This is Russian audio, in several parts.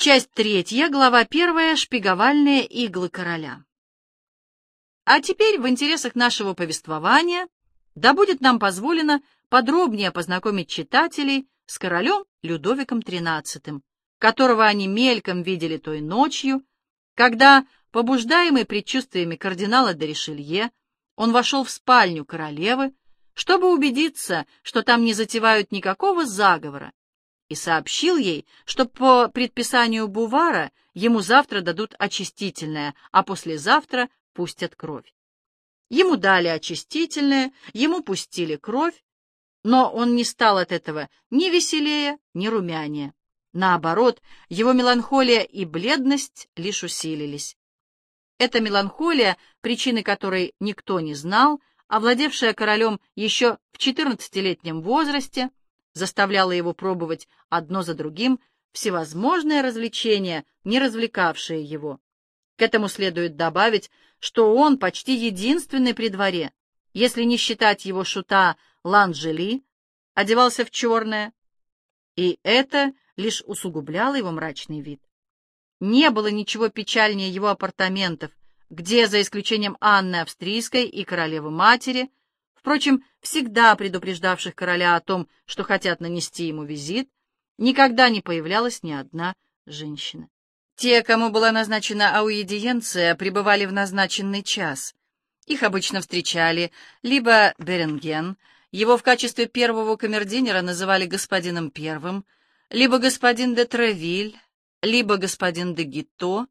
Часть третья, глава первая, шпиговальные иглы короля. А теперь в интересах нашего повествования да будет нам позволено подробнее познакомить читателей с королем Людовиком XIII, которого они мельком видели той ночью, когда, побуждаемый предчувствиями кардинала де Ришелье, он вошел в спальню королевы, чтобы убедиться, что там не затевают никакого заговора, и сообщил ей, что по предписанию Бувара ему завтра дадут очистительное, а послезавтра пустят кровь. Ему дали очистительное, ему пустили кровь, но он не стал от этого ни веселее, ни румянее. Наоборот, его меланхолия и бледность лишь усилились. Эта меланхолия, причины которой никто не знал, овладевшая королем еще в 14-летнем возрасте, заставляла его пробовать одно за другим всевозможные развлечения, не развлекавшие его. К этому следует добавить, что он почти единственный при дворе, если не считать его шута Ланжели, одевался в черное, и это лишь усугубляло его мрачный вид. Не было ничего печальнее его апартаментов, где, за исключением Анны Австрийской и королевы-матери, впрочем, всегда предупреждавших короля о том, что хотят нанести ему визит, никогда не появлялась ни одна женщина. Те, кому была назначена аудиенция, пребывали в назначенный час. Их обычно встречали либо Беренген, его в качестве первого камердинера называли господином первым, либо господин де Тревиль, либо господин де Гитто,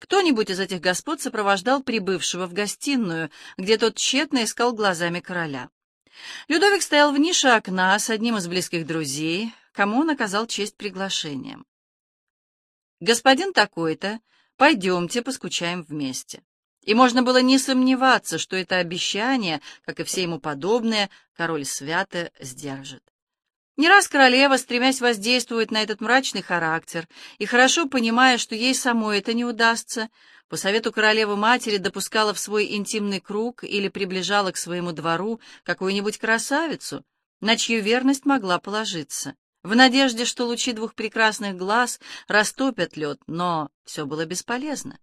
кто-нибудь из этих господ сопровождал прибывшего в гостиную, где тот тщетно искал глазами короля. Людовик стоял в нише окна с одним из близких друзей, кому он оказал честь приглашением. «Господин такой-то, пойдемте поскучаем вместе». И можно было не сомневаться, что это обещание, как и все ему подобные, король свято сдержит. Не раз королева, стремясь воздействовать на этот мрачный характер и хорошо понимая, что ей самой это не удастся, по совету королевы-матери допускала в свой интимный круг или приближала к своему двору какую-нибудь красавицу, на чью верность могла положиться, в надежде, что лучи двух прекрасных глаз растопят лед, но все было бесполезно.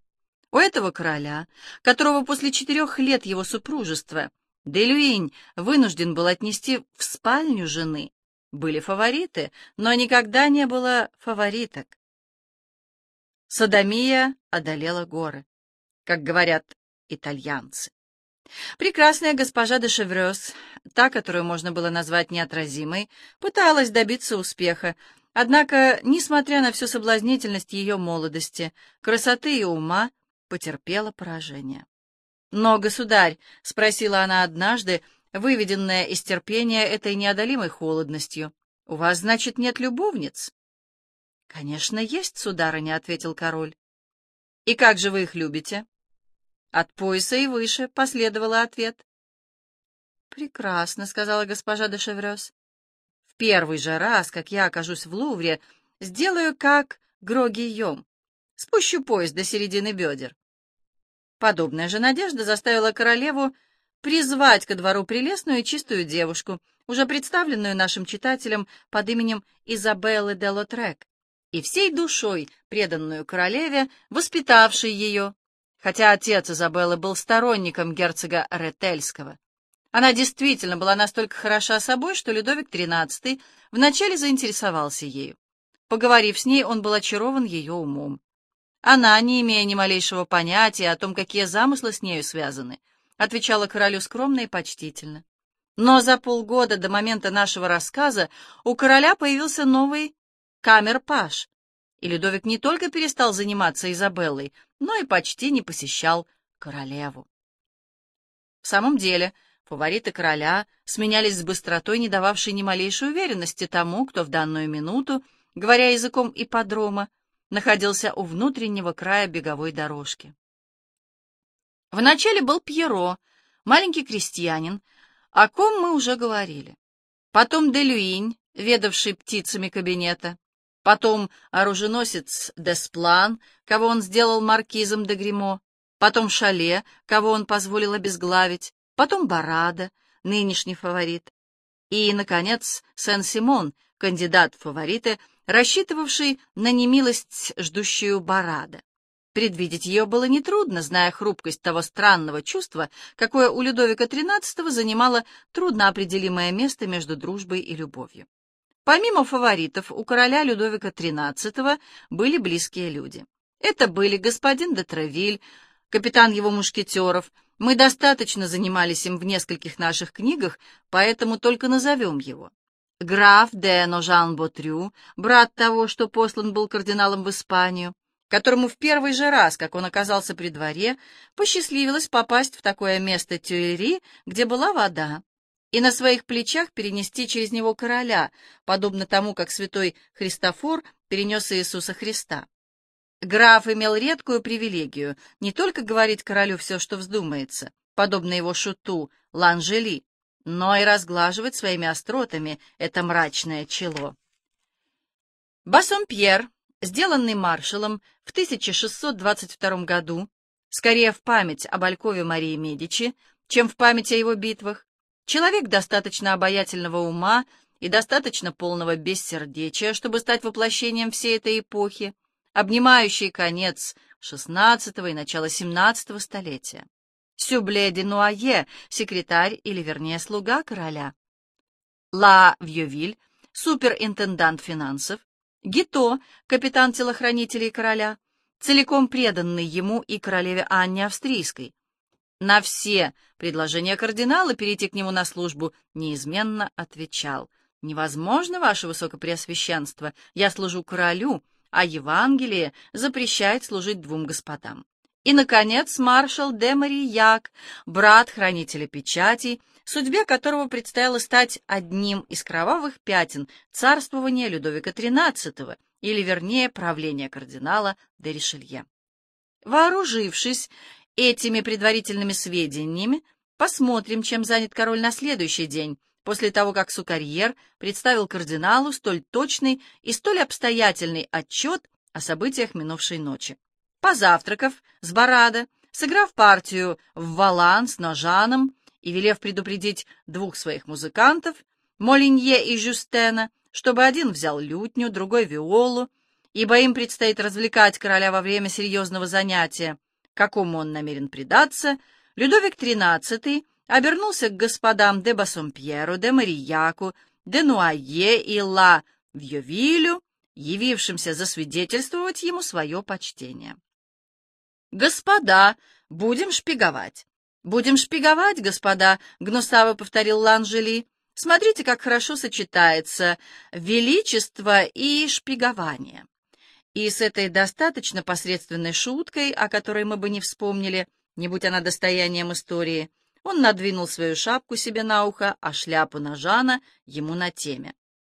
У этого короля, которого после четырех лет его супружества Делюинь вынужден был отнести в спальню жены, были фавориты, но никогда не было фавориток. Содомия одолела горы, как говорят итальянцы. Прекрасная госпожа де Шеврёс, та, которую можно было назвать неотразимой, пыталась добиться успеха, однако, несмотря на всю соблазнительность ее молодости, красоты и ума, потерпела поражение. «Но, государь», — спросила она однажды, — выведенная из терпения этой неодолимой холодностью. «У вас, значит, нет любовниц?» «Конечно, есть, сударыня», — ответил король. «И как же вы их любите?» «От пояса и выше», — последовал ответ. «Прекрасно», — сказала госпожа де Шеврёс. «В первый же раз, как я окажусь в Лувре, сделаю как Гроги Спущу пояс до середины бедер». Подобная же надежда заставила королеву призвать ко двору прелестную и чистую девушку, уже представленную нашим читателям под именем Изабеллы де Лотрек, и всей душой преданную королеве, воспитавшей ее, хотя отец Изабеллы был сторонником герцога Ретельского. Она действительно была настолько хороша собой, что Людовик XIII вначале заинтересовался ею. Поговорив с ней, он был очарован ее умом. Она, не имея ни малейшего понятия о том, какие замыслы с нею связаны, отвечала королю скромно и почтительно. Но за полгода до момента нашего рассказа у короля появился новый камер-паш, и Людовик не только перестал заниматься Изабеллой, но и почти не посещал королеву. В самом деле, фавориты короля сменялись с быстротой, не дававшей ни малейшей уверенности тому, кто в данную минуту, говоря языком ипподрома, находился у внутреннего края беговой дорожки. Вначале был Пьеро, маленький крестьянин, о ком мы уже говорили. Потом Делюинь, ведавший птицами кабинета. Потом оруженосец Десплан, кого он сделал маркизом де Гримо. Потом Шале, кого он позволил обезглавить. Потом Барада, нынешний фаворит. И, наконец, Сен-Симон, кандидат в фавориты, рассчитывавший на немилость ждущую Барада. Предвидеть ее было нетрудно, зная хрупкость того странного чувства, какое у Людовика XIII занимало трудноопределимое место между дружбой и любовью. Помимо фаворитов, у короля Людовика XIII были близкие люди. Это были господин де Тревиль, капитан его мушкетеров. Мы достаточно занимались им в нескольких наших книгах, поэтому только назовем его. Граф де Ножан-Ботрю, брат того, что послан был кардиналом в Испанию, которому в первый же раз, как он оказался при дворе, посчастливилось попасть в такое место Тюильри, где была вода и на своих плечах перенести через него короля, подобно тому, как святой Христофор перенес Иисуса Христа. Граф имел редкую привилегию не только говорить королю все, что вздумается, подобно его шуту Ланжели, но и разглаживать своими остротами это мрачное чело. Бассомпьер, сделанный маршалом в 1622 году, скорее в память об Алькове Марии Медичи, чем в память о его битвах, Человек достаточно обаятельного ума и достаточно полного бессердечия, чтобы стать воплощением всей этой эпохи, обнимающей конец XVI и начало XVII столетия. Сюбле де Нуае, секретарь или, вернее, слуга короля. Ла Вьювиль, суперинтендант финансов. Гито, капитан телохранителей короля, целиком преданный ему и королеве Анне Австрийской, на все предложения кардинала перейти к нему на службу неизменно отвечал. «Невозможно, ваше высокопреосвященство, я служу королю, а Евангелие запрещает служить двум господам». И, наконец, маршал де Марияк, брат хранителя печатей, судьбе которого предстояло стать одним из кровавых пятен царствования Людовика XIII, или, вернее, правления кардинала де Ришелье. Вооружившись этими предварительными сведениями посмотрим, чем занят король на следующий день, после того, как Сукарьер представил кардиналу столь точный и столь обстоятельный отчет о событиях минувшей ночи. Позавтракав с Барада, сыграв партию в валан с Ножаном и велев предупредить двух своих музыкантов, Молинье и Жюстена, чтобы один взял лютню, другой — виолу, ибо им предстоит развлекать короля во время серьезного занятия, какому он намерен предаться, Людовик XIII обернулся к господам де Бассомпьеру, де Марияку, де Нуае и Ла Вьёвилю, явившимся засвидетельствовать ему свое почтение. «Господа, будем шпиговать!» «Будем шпиговать, господа!» — гнусаво повторил Ланжели. «Смотрите, как хорошо сочетается величество и шпигование». И с этой достаточно посредственной шуткой, о которой мы бы не вспомнили, не будь она достоянием истории, он надвинул свою шапку себе на ухо, а шляпу на Жана ему на теме.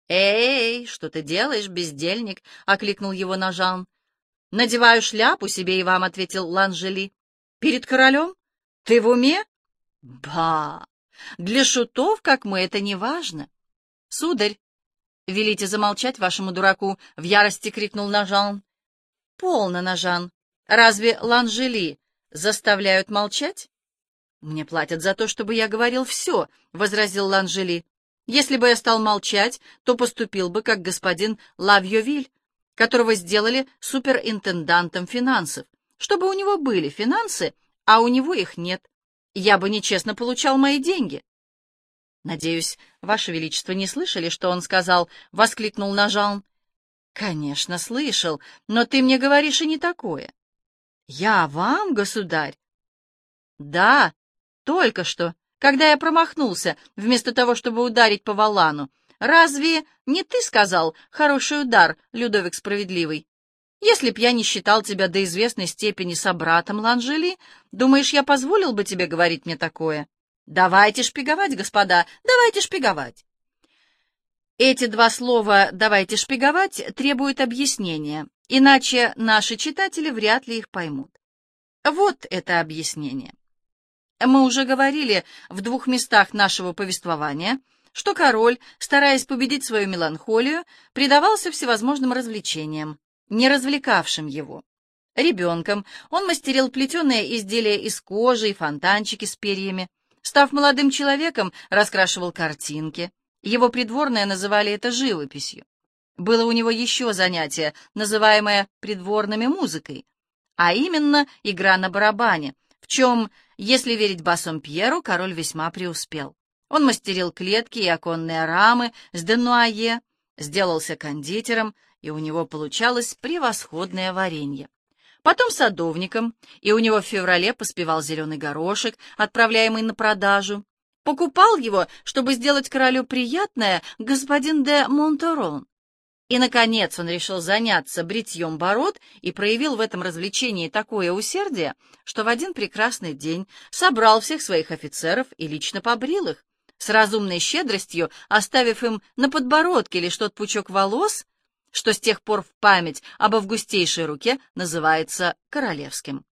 «Эй, что ты делаешь, бездельник?» — окликнул его Нажан. «Надеваю шляпу себе и вам», — ответил Ланжели. «Перед королем? Ты в уме?» «Ба! Для шутов, как мы, это не важно. Сударь, «Велите замолчать вашему дураку!» — в ярости крикнул Нажан. «Полно, Нажан! Разве Ланжели заставляют молчать?» «Мне платят за то, чтобы я говорил все», — возразил Ланжели. «Если бы я стал молчать, то поступил бы как господин Лавьёвиль, которого сделали суперинтендантом финансов, чтобы у него были финансы, а у него их нет. Я бы нечестно получал мои деньги». «Надеюсь, Ваше Величество не слышали, что он сказал?» — воскликнул Нажан. «Конечно, слышал, но ты мне говоришь и не такое». «Я вам, государь?» «Да, только что, когда я промахнулся, вместо того, чтобы ударить по валану. Разве не ты сказал «хороший удар, Людовик Справедливый»?» Если б я не считал тебя до известной степени собратом Ланжели, думаешь, я позволил бы тебе говорить мне такое?» Давайте шпиговать, господа, давайте шпиговать. Эти два слова «давайте шпиговать» требуют объяснения, иначе наши читатели вряд ли их поймут. Вот это объяснение. Мы уже говорили в двух местах нашего повествования, что король, стараясь победить свою меланхолию, предавался всевозможным развлечениям, не развлекавшим его. Ребенком он мастерил плетеные изделия из кожи и фонтанчики с перьями, Став молодым человеком, раскрашивал картинки, Его придворные называли это живописью. Было у него еще занятие, называемое придворными музыкой, а именно игра на барабане, в чем, если верить басом Пьеру, король весьма преуспел. Он мастерил клетки и оконные рамы с денуае, сделался кондитером, и у него получалось превосходное варенье. Потом садовником, и у него в феврале поспевал зеленый горошек, отправляемый на продажу. Покупал его, чтобы сделать королю приятное, господин де Монтерон. И, наконец, он решил заняться бритьем бород и проявил в этом развлечении такое усердие, что в один прекрасный день собрал всех своих офицеров и лично побрил их, с разумной щедростью оставив им на подбородке лишь тот пучок волос, что с тех пор в память об августейшей руке называется королевским.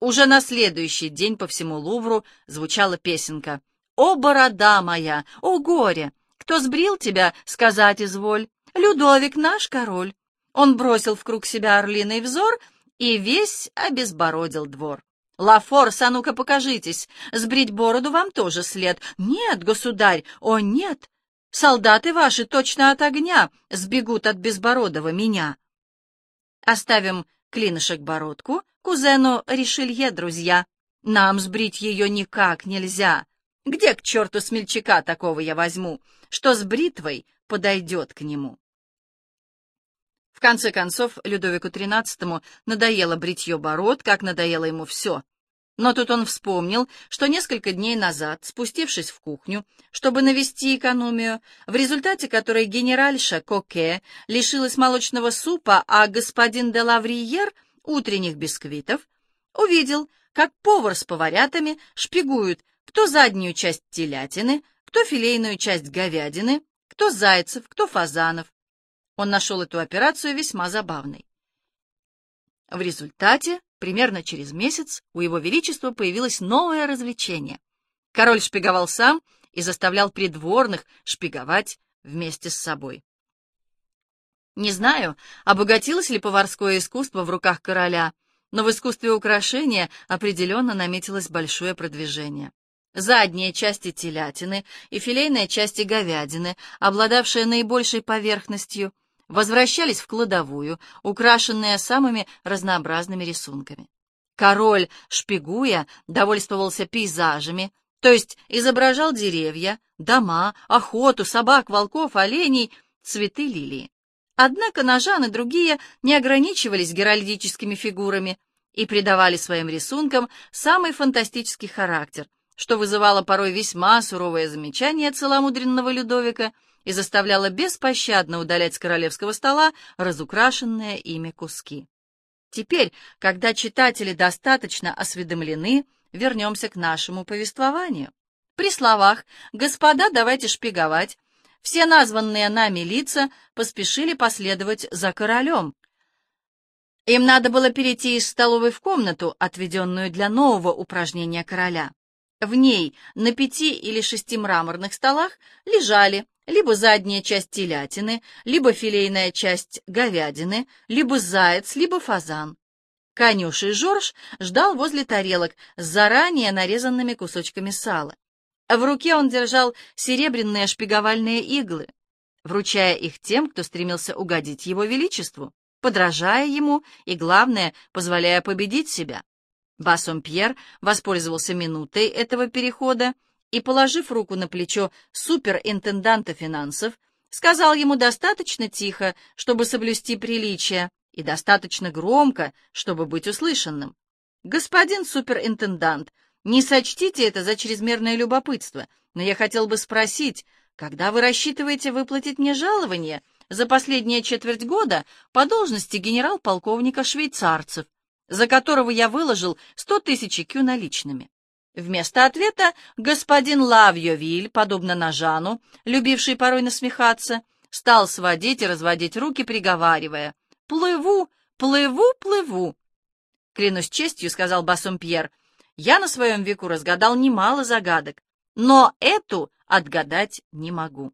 Уже на следующий день по всему Лувру звучала песенка «О, борода моя! О, горе! Кто сбрил тебя, сказать изволь? Людовик наш король!» Он бросил в круг себя орлиный взор и весь обезбородил двор. «Лафорс, а ну-ка покажитесь! Сбрить бороду вам тоже след!» «Нет, государь! О, нет! Солдаты ваши точно от огня сбегут от безбородого меня!» Оставим клинышек-бородку кузену Ришелье, друзья. Нам сбрить ее никак нельзя. Где к черту смельчака такого я возьму, что с бритвой подойдет к нему? В конце концов, Людовику XIII надоело бритье бород, как надоело ему все. Но тут он вспомнил, что несколько дней назад, спустившись в кухню, чтобы навести экономию, в результате которой генеральша Коке лишилась молочного супа, а господин де Лавриер — утренних бисквитов, увидел, как повар с поварятами шпигуют кто заднюю часть телятины, кто филейную часть говядины, кто зайцев, кто фазанов, он нашел эту операцию весьма забавной. В результате, примерно через месяц, у его величества появилось новое развлечение. Король шпиговал сам и заставлял придворных шпиговать вместе с собой. Не знаю, обогатилось ли поварское искусство в руках короля, но в искусстве украшения определенно наметилось большое продвижение. Задние части телятины и филейные части говядины, обладавшие наибольшей поверхностью, возвращались в кладовую, украшенные самыми разнообразными рисунками. Король, шпигуя, довольствовался пейзажами, то есть изображал деревья, дома, охоту, собак, волков, оленей, цветы лилии. Однако Ножан и другие не ограничивались геральдическими фигурами и придавали своим рисункам самый фантастический характер, что вызывало порой весьма суровые замечания целомудренного Людовика — и заставляла беспощадно удалять с королевского стола разукрашенные ими куски. Теперь, когда читатели достаточно осведомлены, вернемся к нашему повествованию. При словах «Господа, давайте шпиговать», все названные нами лица поспешили последовать за королем. Им надо было перейти из столовой в комнату, отведенную для нового упражнения короля. В ней на пяти или шести мраморных столах лежали либо задняя часть телятины, либо филейная часть говядины, либо заяц, либо фазан. Конюший Жорж ждал возле тарелок с заранее нарезанными кусочками сала. В руке он держал серебряные шпиговальные иглы, вручая их тем, кто стремился угодить его величеству, подражая ему и, главное, позволяя победить себя. Басом Пьер воспользовался минутой этого перехода и, положив руку на плечо суперинтенданта финансов, сказал ему достаточно тихо, чтобы соблюсти приличие, и достаточно громко, чтобы быть услышанным. «Господин суперинтендант, не сочтите это за чрезмерное любопытство, но я хотел бы спросить, когда вы рассчитываете выплатить мне жалование за последние четверть года по должности генерал-полковника швейцарцев, за которого я выложил сто тысяч кю наличными?» Вместо ответа господин Лавьевиль, подобно Нажану, любивший порой насмехаться, стал сводить и разводить руки, приговаривая «Плыву, плыву, плыву». «Клянусь честью», — сказал Басом Пьер, — «я на своем веку разгадал немало загадок, но эту отгадать не могу».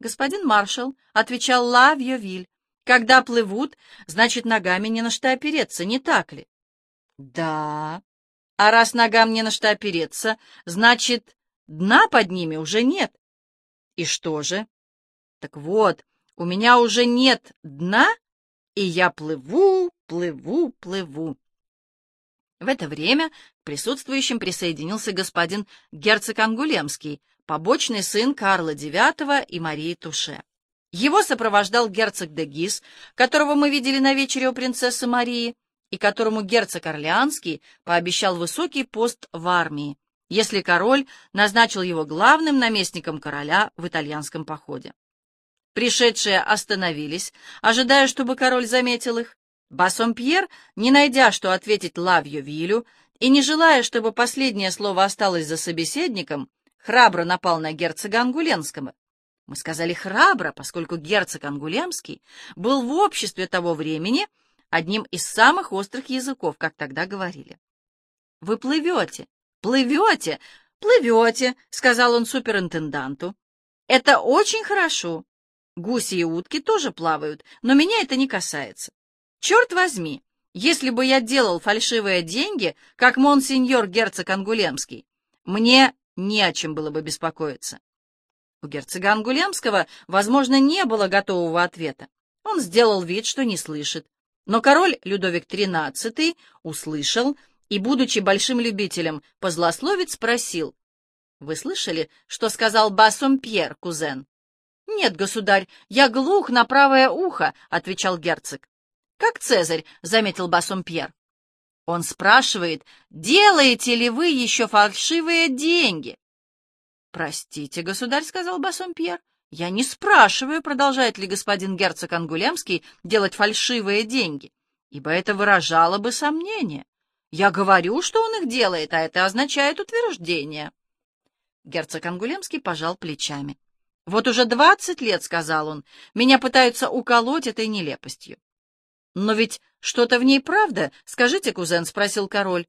«Господин маршал», — отвечал Лавьевиль, — «когда плывут, значит, ногами не на что опереться, не так ли?» «Да», а раз ногам не на что опереться, значит, дна под ними уже нет. И что же? Так вот, у меня уже нет дна, и я плыву, плыву, плыву. В это время к присутствующим присоединился господин герцог Ангулемский, побочный сын Карла IX и Марии Туше. Его сопровождал герцог де Гис, которого мы видели на вечере у принцессы Марии, и которому герцог Орлеанский пообещал высокий пост в армии, если король назначил его главным наместником короля в итальянском походе. Пришедшие остановились, ожидая, чтобы король заметил их. Бассомпьер, не найдя, что ответить Лавью Вилю, и не желая, чтобы последнее слово осталось за собеседником, храбро напал на герцога Ангуленского. Мы сказали храбро, поскольку герцог Ангулемский был в обществе того времени одним из самых острых языков, как тогда говорили. «Вы плывете, плывете, плывете», — сказал он суперинтенданту. «Это очень хорошо. Гуси и утки тоже плавают, но меня это не касается. Черт возьми, если бы я делал фальшивые деньги, как монсеньор герцог Ангулемский, мне не о чем было бы беспокоиться. У герцога Ангулемского, возможно, не было готового ответа. Он сделал вид, что не слышит. Но король Людовик XIII услышал и, будучи большим любителем позлословить, спросил, «Вы слышали, что сказал Бассом Пьер, кузен?» «Нет, государь, я глух на правое ухо», — отвечал герцог. «Как Цезарь», — заметил Бассом Пьер. Он спрашивает, делаете ли вы еще фальшивые деньги? Простите, государь, — сказал Бассомпьер, — я не спрашиваю, продолжает ли господин герцог Ангулемский делать фальшивые деньги, ибо это выражало бы сомнение. Я говорю, что он их делает, а это означает утверждение. Герцог Ангулемский пожал плечами. «Вот уже двадцать лет, — сказал он, — меня пытаются уколоть этой нелепостью. Но ведь что-то в ней правда? Скажите, кузен, — спросил король.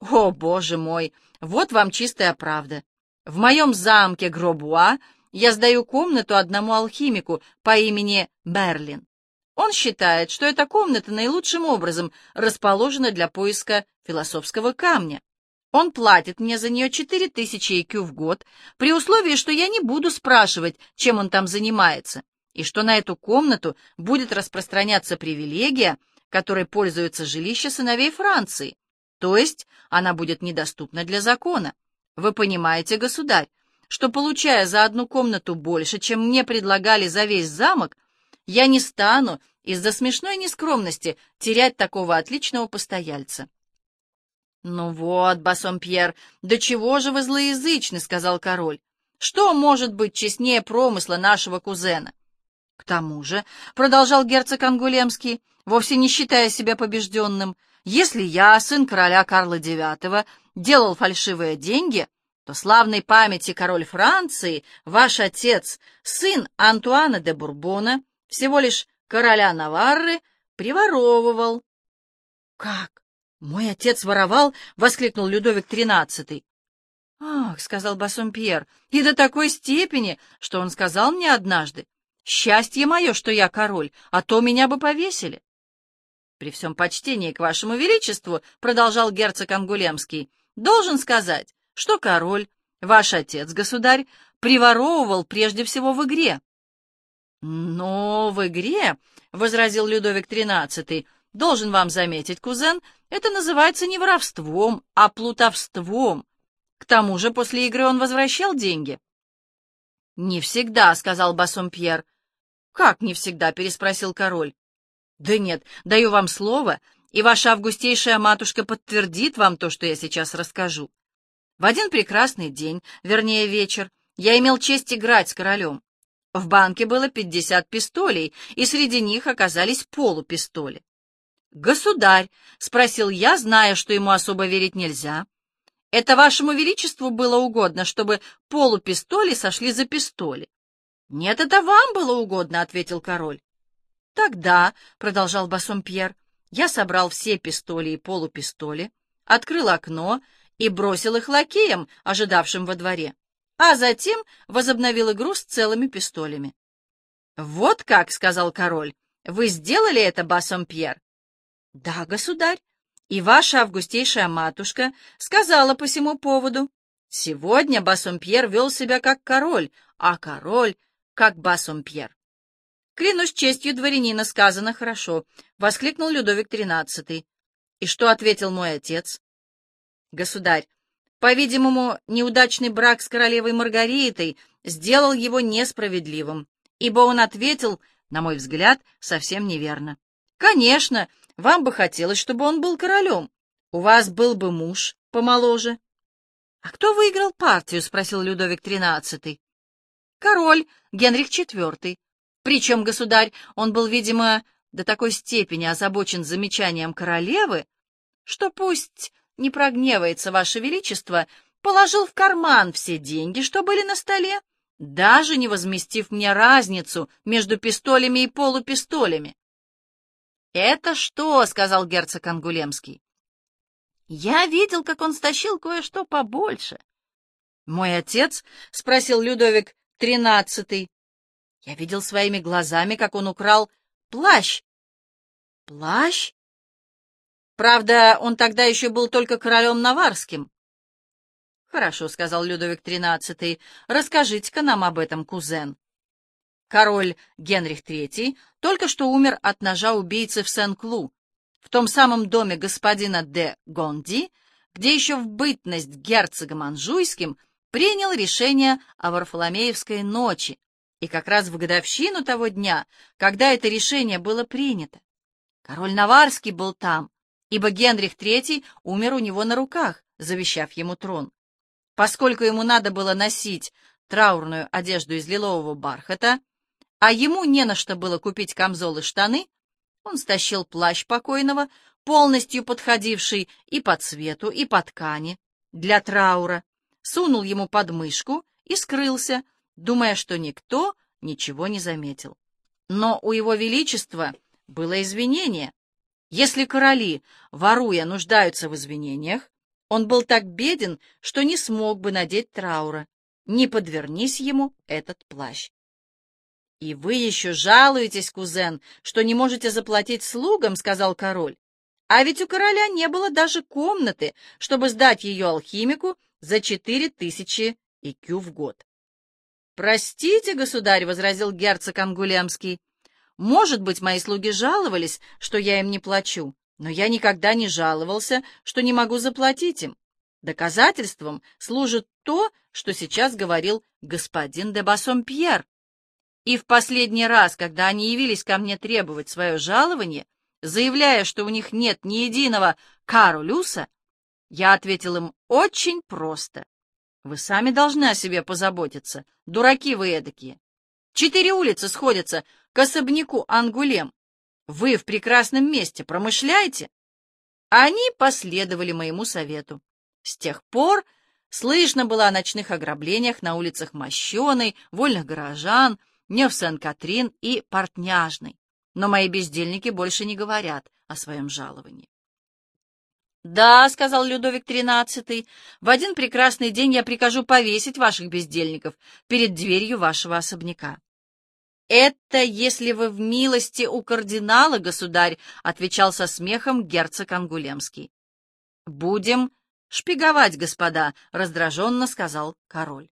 О, боже мой, вот вам чистая правда. В моем замке Гробуа я сдаю комнату одному алхимику по имени Берлин. Он считает, что эта комната наилучшим образом расположена для поиска философского камня. Он платит мне за нее четыре тысячи икю в год, при условии, что я не буду спрашивать, чем он там занимается, и что на эту комнату будет распространяться привилегия, которой пользуются жилища сыновей Франции, то есть она будет недоступна для закона. Вы понимаете, государь, что, получая за одну комнату больше, чем мне предлагали за весь замок, я не стану из-за смешной нескромности терять такого отличного постояльца. «Ну вот, Бассон Пьер, до чего же вы злоязычны?» — сказал король. «Что может быть честнее промысла нашего кузена?» К тому же, — продолжал герцог Ангулемский, вовсе не считая себя побежденным, — если я, сын короля Карла IX, делал фальшивые деньги, то славной памяти король Франции, ваш отец, сын Антуана де Бурбона, всего лишь короля Наварры, приворовывал. — Как? Мой отец воровал? — воскликнул Людовик XIII. — Ах, — сказал Бассомпьер, — и до такой степени, что он сказал мне однажды, Счастье мое, что я король, а то меня бы повесили. При всем почтении к вашему величеству, — продолжал герцог Ангулемский, — должен сказать, что король, ваш отец, государь, приворовывал прежде всего в игре. Но в игре, — возразил Людовик XIII, — должен вам заметить, кузен, это называется не воровством, а плутовством. К тому же после игры он возвращал деньги. — Не всегда, — сказал Бассомпьер. «Как не всегда?» — переспросил король. «Да нет, даю вам слово, и ваша августейшая матушка подтвердит вам то, что я сейчас расскажу. В один прекрасный день, вернее вечер, я имел честь играть с королем. В банке было пятьдесят пистолей, и среди них оказались полупистоли. «Государь», — спросил я, зная, что ему особо верить нельзя, — «это вашему величеству было угодно, чтобы полупистоли сошли за пистоли?» «Нет, это вам было угодно», — ответил король. «Тогда», — продолжал Бассомпьер, — «я собрал все пистоли и полупистоли, открыл окно и бросил их лакеям, ожидавшим во дворе, а затем возобновил игру с целыми пистолями». «Вот как», — сказал король, — «вы сделали это, Бассомпьер?» «Да, государь, и ваша августейшая матушка сказала по всему поводу. Сегодня Бассомпьер вел себя как король, а король как Бассомпьер. «Клянусь честью дворянина, сказано хорошо», — воскликнул Людовик XIII. «И что ответил мой отец?» «Государь, по-видимому, неудачный брак с королевой Маргаритой сделал его несправедливым, ибо он ответил, на мой взгляд, совсем неверно. Конечно, вам бы хотелось, чтобы он был королем. У вас был бы муж помоложе. — А кто выиграл партию? — спросил Людовик XIII. — Король Генрих IV. Причем, государь, он был, видимо, до такой степени озабочен замечанием королевы, что пусть не прогневается, Ваше Величество, положил в карман все деньги, что были на столе, даже не возместив мне разницу между пистолями и полупистолями. «Это что?» — сказал герцог Ангулемский. «Я видел, как он стащил кое-что побольше». «Мой отец?» — спросил Людовик тринадцатый. «Я видел своими глазами, как он украл плащ». «Плащ?» Правда, он тогда еще был только королем Наварским. «Хорошо», — сказал Людовик XIII, — «расскажите-ка нам об этом, кузен». Король Генрих III только что умер от ножа убийцы в Сен-Клу, в том самом доме господина де Гонди, где еще в бытность герцогом Анжуйским принял решение о Варфоломеевской ночи, и как раз в годовщину того дня, когда это решение было принято. Король Наварский был там, ибо Генрих III умер у него на руках, завещав ему трон. Поскольку ему надо было носить траурную одежду из лилового бархата, а ему не на что было купить камзол и штаны, он стащил плащ покойного, полностью подходивший и по цвету, и по ткани, для траура, сунул ему под мышку и скрылся, думая, что никто ничего не заметил. Но у его величества было извинение, если короли, воруя, нуждаются в извинениях, он был так беден, что не смог бы надеть траура. Не подвернись ему этот плащ. «И вы еще жалуетесь, кузен, что не можете заплатить слугам», — сказал король. «А ведь у короля не было даже комнаты, чтобы сдать ее алхимику за четыре тысячи икю в год». «Простите, государь», — возразил герцог Ангулемский, может быть, мои слуги жаловались, что я им не плачу, но я никогда не жаловался, что не могу заплатить им. Доказательством служит то, что сейчас говорил господин де Бассомпьер. И в последний раз, когда они явились ко мне требовать свое жалование, заявляя, что у них нет ни единого каролюса, я ответил им очень просто. Вы сами должны о себе позаботиться, дураки вы эдакие. Четыре улицы сходятся к особняку Ангулем. Вы в прекрасном месте промышляете? Они последовали моему совету. С тех пор слышно было о ночных ограблениях на улицах Мощеной, Вольных горожан, Нев-Сен-Катрин и Портняжной. Но мои бездельники больше не говорят о своем жаловании. «Да», — сказал Людовик XIII, — «в один прекрасный день я прикажу повесить ваших бездельников перед дверью вашего особняка». «Это если вы в милости у кардинала, государь», — отвечал со смехом герцог Ангулемский. «Будем шпиговать, господа», — раздраженно сказал король.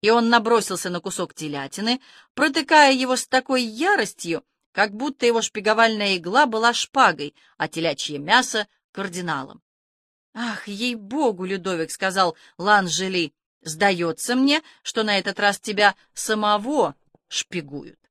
И он набросился на кусок телятины, протыкая его с такой яростью, как будто его шпиговальная игла была шпагой, а телячье мясо — кардиналом. «Ах, ей-богу, Людовик», — сказал Ланжели, — «сдается мне, что на этот раз тебя самого шпигуют».